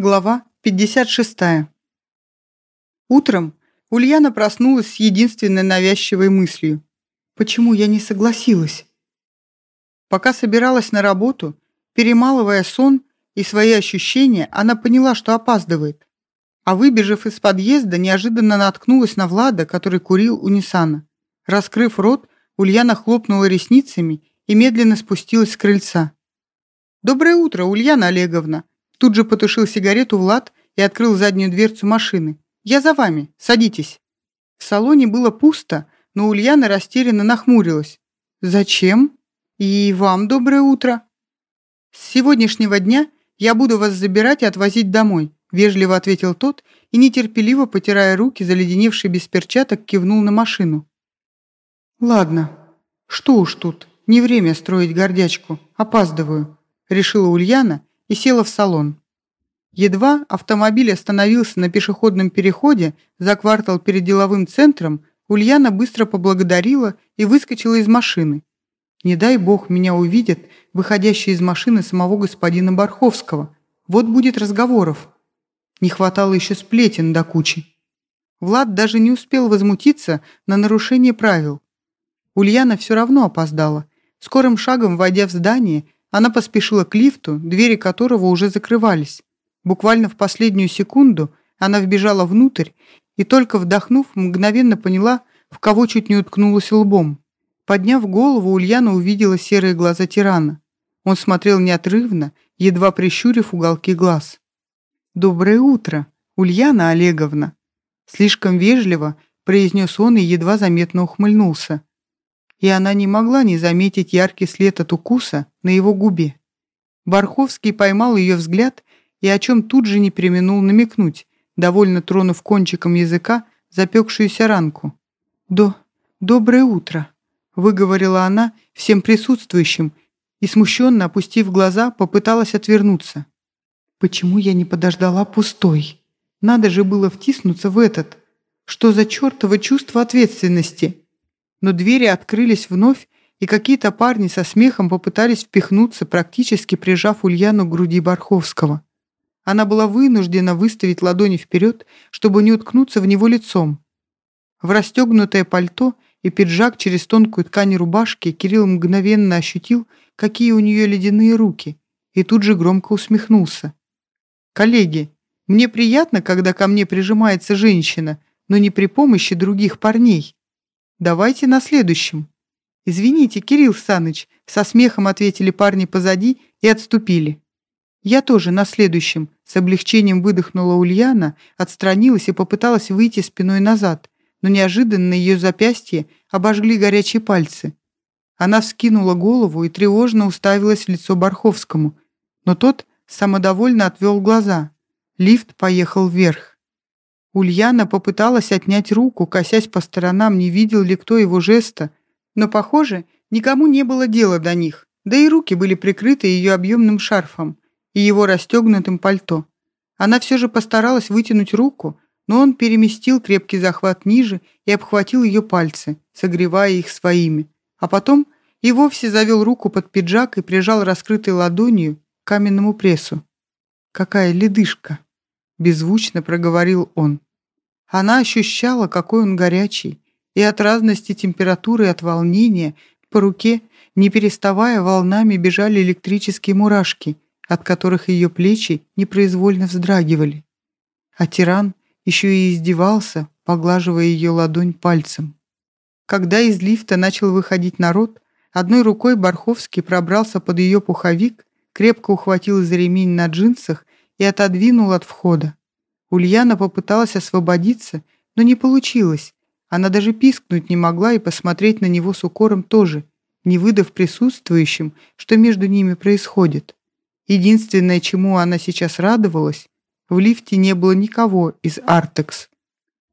Глава 56. Утром Ульяна проснулась с единственной навязчивой мыслью. Почему я не согласилась? Пока собиралась на работу, перемалывая сон и свои ощущения, она поняла, что опаздывает. А выбежав из подъезда, неожиданно наткнулась на Влада, который курил у Ниссана. Раскрыв рот, Ульяна хлопнула ресницами и медленно спустилась с крыльца. «Доброе утро, Ульяна Олеговна!» Тут же потушил сигарету Влад и открыл заднюю дверцу машины. «Я за вами. Садитесь». В салоне было пусто, но Ульяна растерянно нахмурилась. «Зачем? И вам доброе утро». «С сегодняшнего дня я буду вас забирать и отвозить домой», вежливо ответил тот и, нетерпеливо потирая руки, заледеневший без перчаток, кивнул на машину. «Ладно, что уж тут, не время строить гордячку, опаздываю», решила Ульяна и села в салон. Едва автомобиль остановился на пешеходном переходе за квартал перед деловым центром, Ульяна быстро поблагодарила и выскочила из машины. Не дай бог меня увидят, выходящие из машины самого господина Барховского. Вот будет разговоров. Не хватало еще сплетен до кучи. Влад даже не успел возмутиться на нарушение правил. Ульяна все равно опоздала. Скорым шагом, войдя в здание, она поспешила к лифту, двери которого уже закрывались. Буквально в последнюю секунду она вбежала внутрь и, только вдохнув, мгновенно поняла, в кого чуть не уткнулась лбом. Подняв голову, Ульяна увидела серые глаза тирана. Он смотрел неотрывно, едва прищурив уголки глаз. «Доброе утро, Ульяна Олеговна!» Слишком вежливо произнес он и едва заметно ухмыльнулся и она не могла не заметить яркий след от укуса на его губе. Барховский поймал ее взгляд и о чем тут же не применул намекнуть, довольно тронув кончиком языка запекшуюся ранку. «До... доброе утро», — выговорила она всем присутствующим и, смущенно опустив глаза, попыталась отвернуться. «Почему я не подождала пустой? Надо же было втиснуться в этот. Что за чертово чувство ответственности?» Но двери открылись вновь, и какие-то парни со смехом попытались впихнуться, практически прижав Ульяну к груди Барховского. Она была вынуждена выставить ладони вперед, чтобы не уткнуться в него лицом. В расстегнутое пальто и пиджак через тонкую ткань рубашки Кирилл мгновенно ощутил, какие у нее ледяные руки, и тут же громко усмехнулся. «Коллеги, мне приятно, когда ко мне прижимается женщина, но не при помощи других парней. Давайте на следующем». «Извините, Кирилл Саныч», — со смехом ответили парни позади и отступили. «Я тоже на следующем», — с облегчением выдохнула Ульяна, отстранилась и попыталась выйти спиной назад, но неожиданно ее запястье обожгли горячие пальцы. Она вскинула голову и тревожно уставилась в лицо Барховскому, но тот самодовольно отвел глаза. Лифт поехал вверх. Ульяна попыталась отнять руку, косясь по сторонам, не видел ли кто его жеста, но, похоже, никому не было дела до них, да и руки были прикрыты ее объемным шарфом и его расстегнутым пальто. Она все же постаралась вытянуть руку, но он переместил крепкий захват ниже и обхватил ее пальцы, согревая их своими, а потом и вовсе завел руку под пиджак и прижал раскрытой ладонью к каменному прессу. «Какая ледышка!» Беззвучно проговорил он. Она ощущала, какой он горячий, и от разности температуры и от волнения по руке, не переставая волнами, бежали электрические мурашки, от которых ее плечи непроизвольно вздрагивали. А тиран еще и издевался, поглаживая ее ладонь пальцем. Когда из лифта начал выходить народ, одной рукой Барховский пробрался под ее пуховик, крепко ухватил за ремень на джинсах и отодвинул от входа. Ульяна попыталась освободиться, но не получилось. Она даже пискнуть не могла и посмотреть на него с укором тоже, не выдав присутствующим, что между ними происходит. Единственное, чему она сейчас радовалась, в лифте не было никого из Артекс.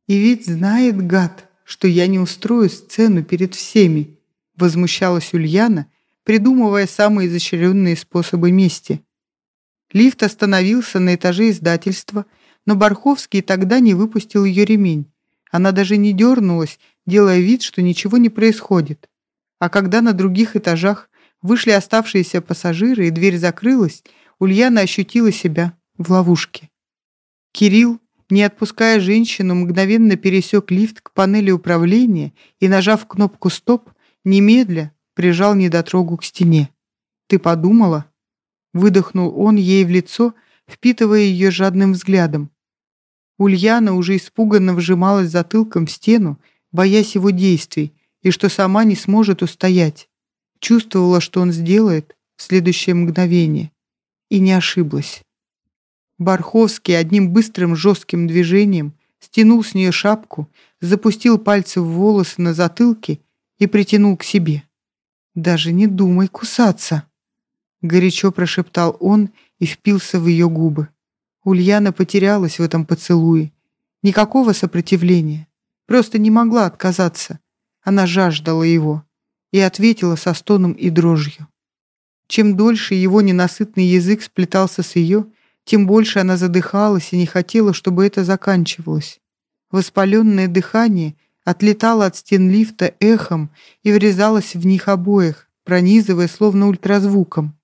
«И ведь знает гад, что я не устрою сцену перед всеми», возмущалась Ульяна, придумывая самые изощренные способы мести. Лифт остановился на этаже издательства, но Барховский тогда не выпустил ее ремень. Она даже не дернулась, делая вид, что ничего не происходит. А когда на других этажах вышли оставшиеся пассажиры и дверь закрылась, Ульяна ощутила себя в ловушке. Кирилл, не отпуская женщину, мгновенно пересек лифт к панели управления и, нажав кнопку «Стоп», немедля прижал недотрогу к стене. «Ты подумала?» Выдохнул он ей в лицо, впитывая ее жадным взглядом. Ульяна уже испуганно вжималась затылком в стену, боясь его действий, и что сама не сможет устоять. Чувствовала, что он сделает в следующее мгновение. И не ошиблась. Барховский одним быстрым жестким движением стянул с нее шапку, запустил пальцы в волосы на затылке и притянул к себе. «Даже не думай кусаться!» Горячо прошептал он и впился в ее губы. Ульяна потерялась в этом поцелуе. Никакого сопротивления. Просто не могла отказаться. Она жаждала его и ответила со стоном и дрожью. Чем дольше его ненасытный язык сплетался с ее, тем больше она задыхалась и не хотела, чтобы это заканчивалось. Воспаленное дыхание отлетало от стен лифта эхом и врезалось в них обоих, пронизывая словно ультразвуком.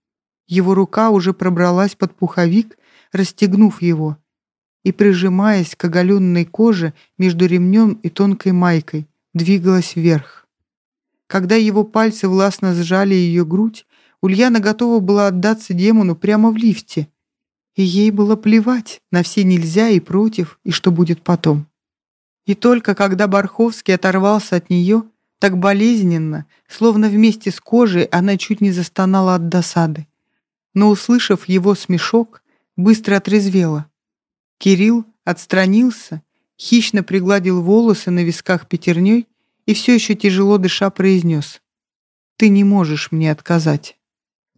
Его рука уже пробралась под пуховик, расстегнув его, и, прижимаясь к оголенной коже между ремнем и тонкой майкой, двигалась вверх. Когда его пальцы властно сжали ее грудь, Ульяна готова была отдаться демону прямо в лифте, и ей было плевать на все нельзя и против, и что будет потом. И только когда Барховский оторвался от нее, так болезненно, словно вместе с кожей она чуть не застонала от досады. Но, услышав его смешок, быстро отрезвела. Кирилл отстранился, хищно пригладил волосы на висках пятерней и все еще тяжело дыша произнес. «Ты не можешь мне отказать».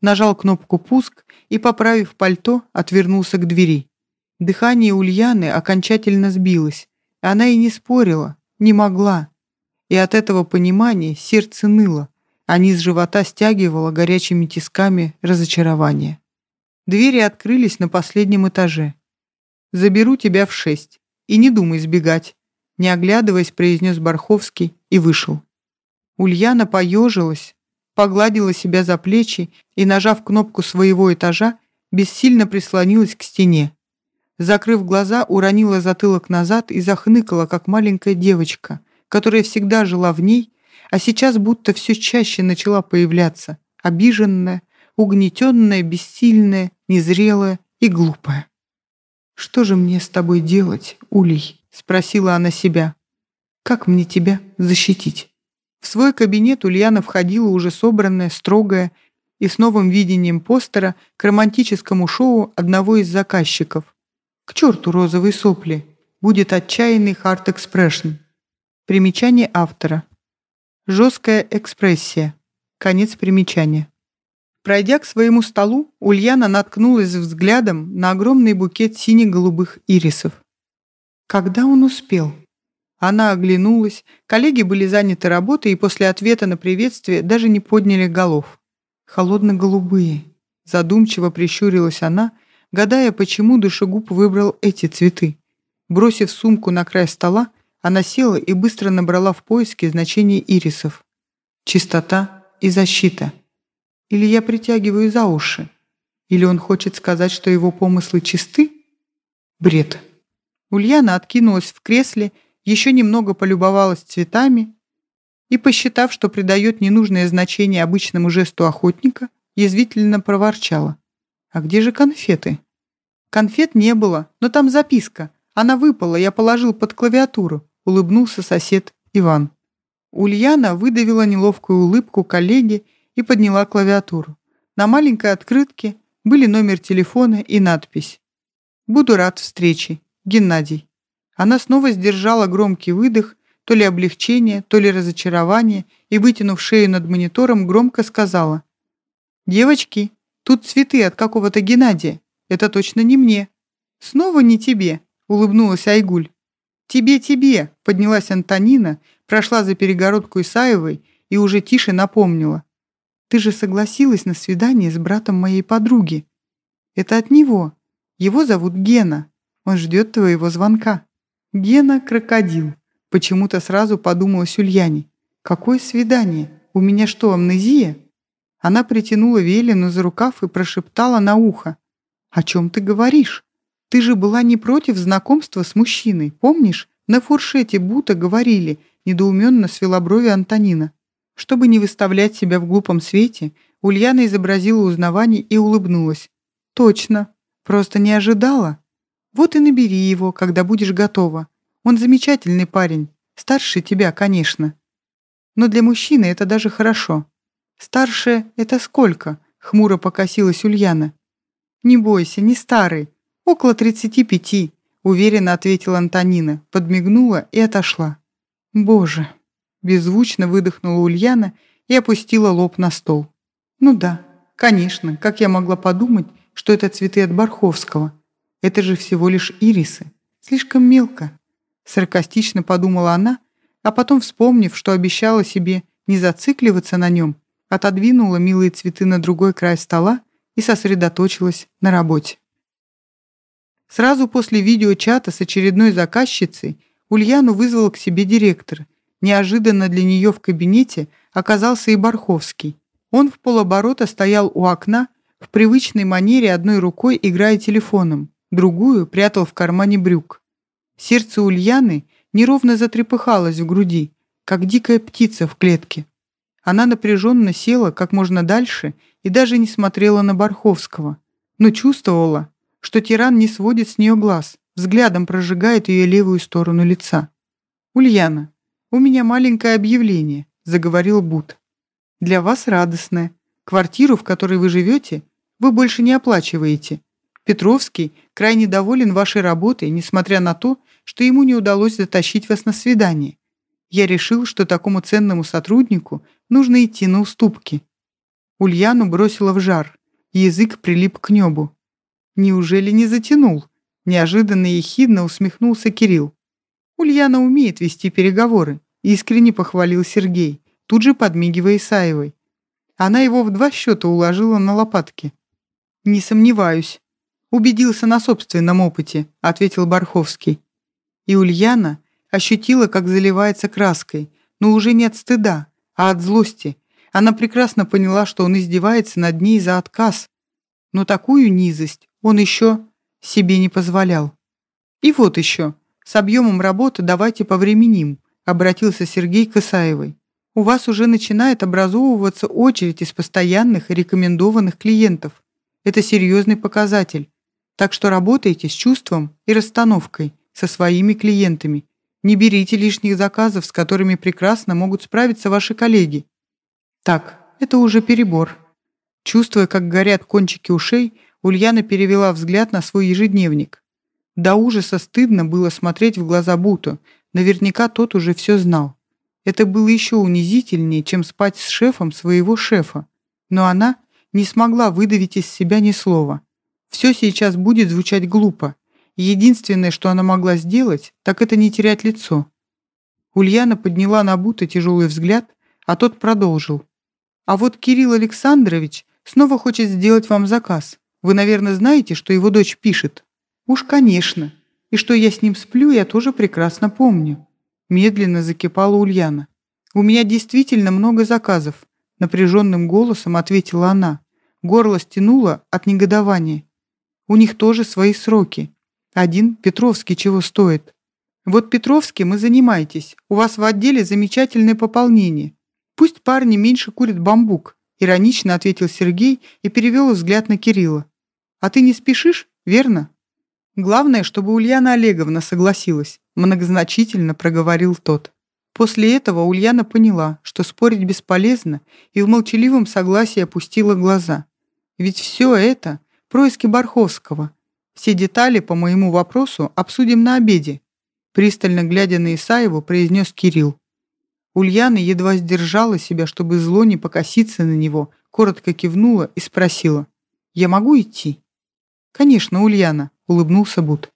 Нажал кнопку «Пуск» и, поправив пальто, отвернулся к двери. Дыхание Ульяны окончательно сбилось. Она и не спорила, не могла. И от этого понимания сердце ныло, а низ живота стягивало горячими тисками разочарование. Двери открылись на последнем этаже. «Заберу тебя в шесть. И не думай сбегать», — не оглядываясь, произнес Барховский и вышел. Ульяна поежилась, погладила себя за плечи и, нажав кнопку своего этажа, бессильно прислонилась к стене. Закрыв глаза, уронила затылок назад и захныкала, как маленькая девочка, которая всегда жила в ней, а сейчас будто все чаще начала появляться, обиженная, угнетенная, бессильная, незрелая и глупая. «Что же мне с тобой делать, Улей?» — спросила она себя. «Как мне тебя защитить?» В свой кабинет Ульяна входила уже собранная, строгая и с новым видением постера к романтическому шоу одного из заказчиков. К черту розовые сопли. Будет отчаянный хард экспрессион. Примечание автора. Жесткая экспрессия. Конец примечания. Пройдя к своему столу, Ульяна наткнулась взглядом на огромный букет сине-голубых ирисов. Когда он успел? Она оглянулась, коллеги были заняты работой и после ответа на приветствие даже не подняли голов. Холодно-голубые. Задумчиво прищурилась она, гадая, почему душегуб выбрал эти цветы. Бросив сумку на край стола, она села и быстро набрала в поиске значение ирисов. Чистота и защита. Или я притягиваю за уши? Или он хочет сказать, что его помыслы чисты? Бред. Ульяна откинулась в кресле еще немного полюбовалась цветами и, посчитав, что придает ненужное значение обычному жесту охотника, язвительно проворчала. «А где же конфеты?» «Конфет не было, но там записка. Она выпала, я положил под клавиатуру», — улыбнулся сосед Иван. Ульяна выдавила неловкую улыбку коллеге и подняла клавиатуру. На маленькой открытке были номер телефона и надпись «Буду рад встрече. Геннадий». Она снова сдержала громкий выдох, то ли облегчение, то ли разочарование, и, вытянув шею над монитором, громко сказала. «Девочки, тут цветы от какого-то Геннадия. Это точно не мне». «Снова не тебе», — улыбнулась Айгуль. «Тебе-тебе», — поднялась Антонина, прошла за перегородку Исаевой и уже тише напомнила. «Ты же согласилась на свидание с братом моей подруги. Это от него. Его зовут Гена. Он ждет твоего звонка». Гена — крокодил. Почему-то сразу подумалась Ульяне. Какое свидание? У меня что, амнезия? Она притянула Велину за рукав и прошептала на ухо. «О чем ты говоришь? Ты же была не против знакомства с мужчиной, помнишь? На фуршете Бута говорили, недоуменно свела брови Антонина. Чтобы не выставлять себя в глупом свете, Ульяна изобразила узнавание и улыбнулась. «Точно. Просто не ожидала. Вот и набери его, когда будешь готова. Он замечательный парень. Старше тебя, конечно. Но для мужчины это даже хорошо. Старше — это сколько?» — хмуро покосилась Ульяна. «Не бойся, не старый. Около тридцати пяти», — уверенно ответила Антонина, подмигнула и отошла. «Боже!» — беззвучно выдохнула Ульяна и опустила лоб на стол. «Ну да, конечно, как я могла подумать, что это цветы от Барховского? Это же всего лишь ирисы. Слишком мелко». Саркастично подумала она, а потом, вспомнив, что обещала себе не зацикливаться на нем, отодвинула милые цветы на другой край стола и сосредоточилась на работе. Сразу после видеочата с очередной заказчицей Ульяну вызвал к себе директор. Неожиданно для нее в кабинете оказался и Барховский. Он в полоборота стоял у окна, в привычной манере одной рукой играя телефоном, другую прятал в кармане брюк. Сердце Ульяны неровно затрепыхалось в груди, как дикая птица в клетке. Она напряженно села как можно дальше и даже не смотрела на Барховского, но чувствовала, что тиран не сводит с нее глаз, взглядом прожигает ее левую сторону лица. «Ульяна, у меня маленькое объявление», — заговорил Бут. Для вас радостное. Квартиру, в которой вы живете, вы больше не оплачиваете. Петровский крайне доволен вашей работой, несмотря на то, что ему не удалось затащить вас на свидание. Я решил, что такому ценному сотруднику нужно идти на уступки. Ульяну бросила в жар, язык прилип к небу. Неужели не затянул? Неожиданно и ехидно усмехнулся Кирилл. Ульяна умеет вести переговоры, искренне похвалил Сергей тут же подмигивая Исаевой. Она его в два счета уложила на лопатки. «Не сомневаюсь. Убедился на собственном опыте», — ответил Барховский. И Ульяна ощутила, как заливается краской, но уже не от стыда, а от злости. Она прекрасно поняла, что он издевается над ней за отказ. Но такую низость он еще себе не позволял. «И вот еще. С объемом работы давайте повременим», — обратился Сергей к Исаевой у вас уже начинает образовываться очередь из постоянных и рекомендованных клиентов. Это серьезный показатель. Так что работайте с чувством и расстановкой со своими клиентами. Не берите лишних заказов, с которыми прекрасно могут справиться ваши коллеги. Так, это уже перебор. Чувствуя, как горят кончики ушей, Ульяна перевела взгляд на свой ежедневник. До ужаса стыдно было смотреть в глаза Буту. Наверняка тот уже все знал. Это было еще унизительнее, чем спать с шефом своего шефа. Но она не смогла выдавить из себя ни слова. Все сейчас будет звучать глупо. единственное, что она могла сделать, так это не терять лицо. Ульяна подняла на Бута тяжелый взгляд, а тот продолжил. «А вот Кирилл Александрович снова хочет сделать вам заказ. Вы, наверное, знаете, что его дочь пишет?» «Уж, конечно. И что я с ним сплю, я тоже прекрасно помню. Медленно закипала Ульяна. «У меня действительно много заказов», — напряженным голосом ответила она. Горло стянуло от негодования. «У них тоже свои сроки. Один Петровский чего стоит. Вот Петровским и занимайтесь. У вас в отделе замечательное пополнение. Пусть парни меньше курят бамбук», — иронично ответил Сергей и перевел взгляд на Кирилла. «А ты не спешишь, верно?» Главное, чтобы Ульяна Олеговна согласилась, многозначительно проговорил тот. После этого Ульяна поняла, что спорить бесполезно, и в молчаливом согласии опустила глаза. Ведь все это – происки Барховского. Все детали по моему вопросу обсудим на обеде. Пристально глядя на Исаеву, произнес Кирилл. Ульяна едва сдержала себя, чтобы зло не покоситься на него, коротко кивнула и спросила. «Я могу идти?» «Конечно, Ульяна», — улыбнулся Бут.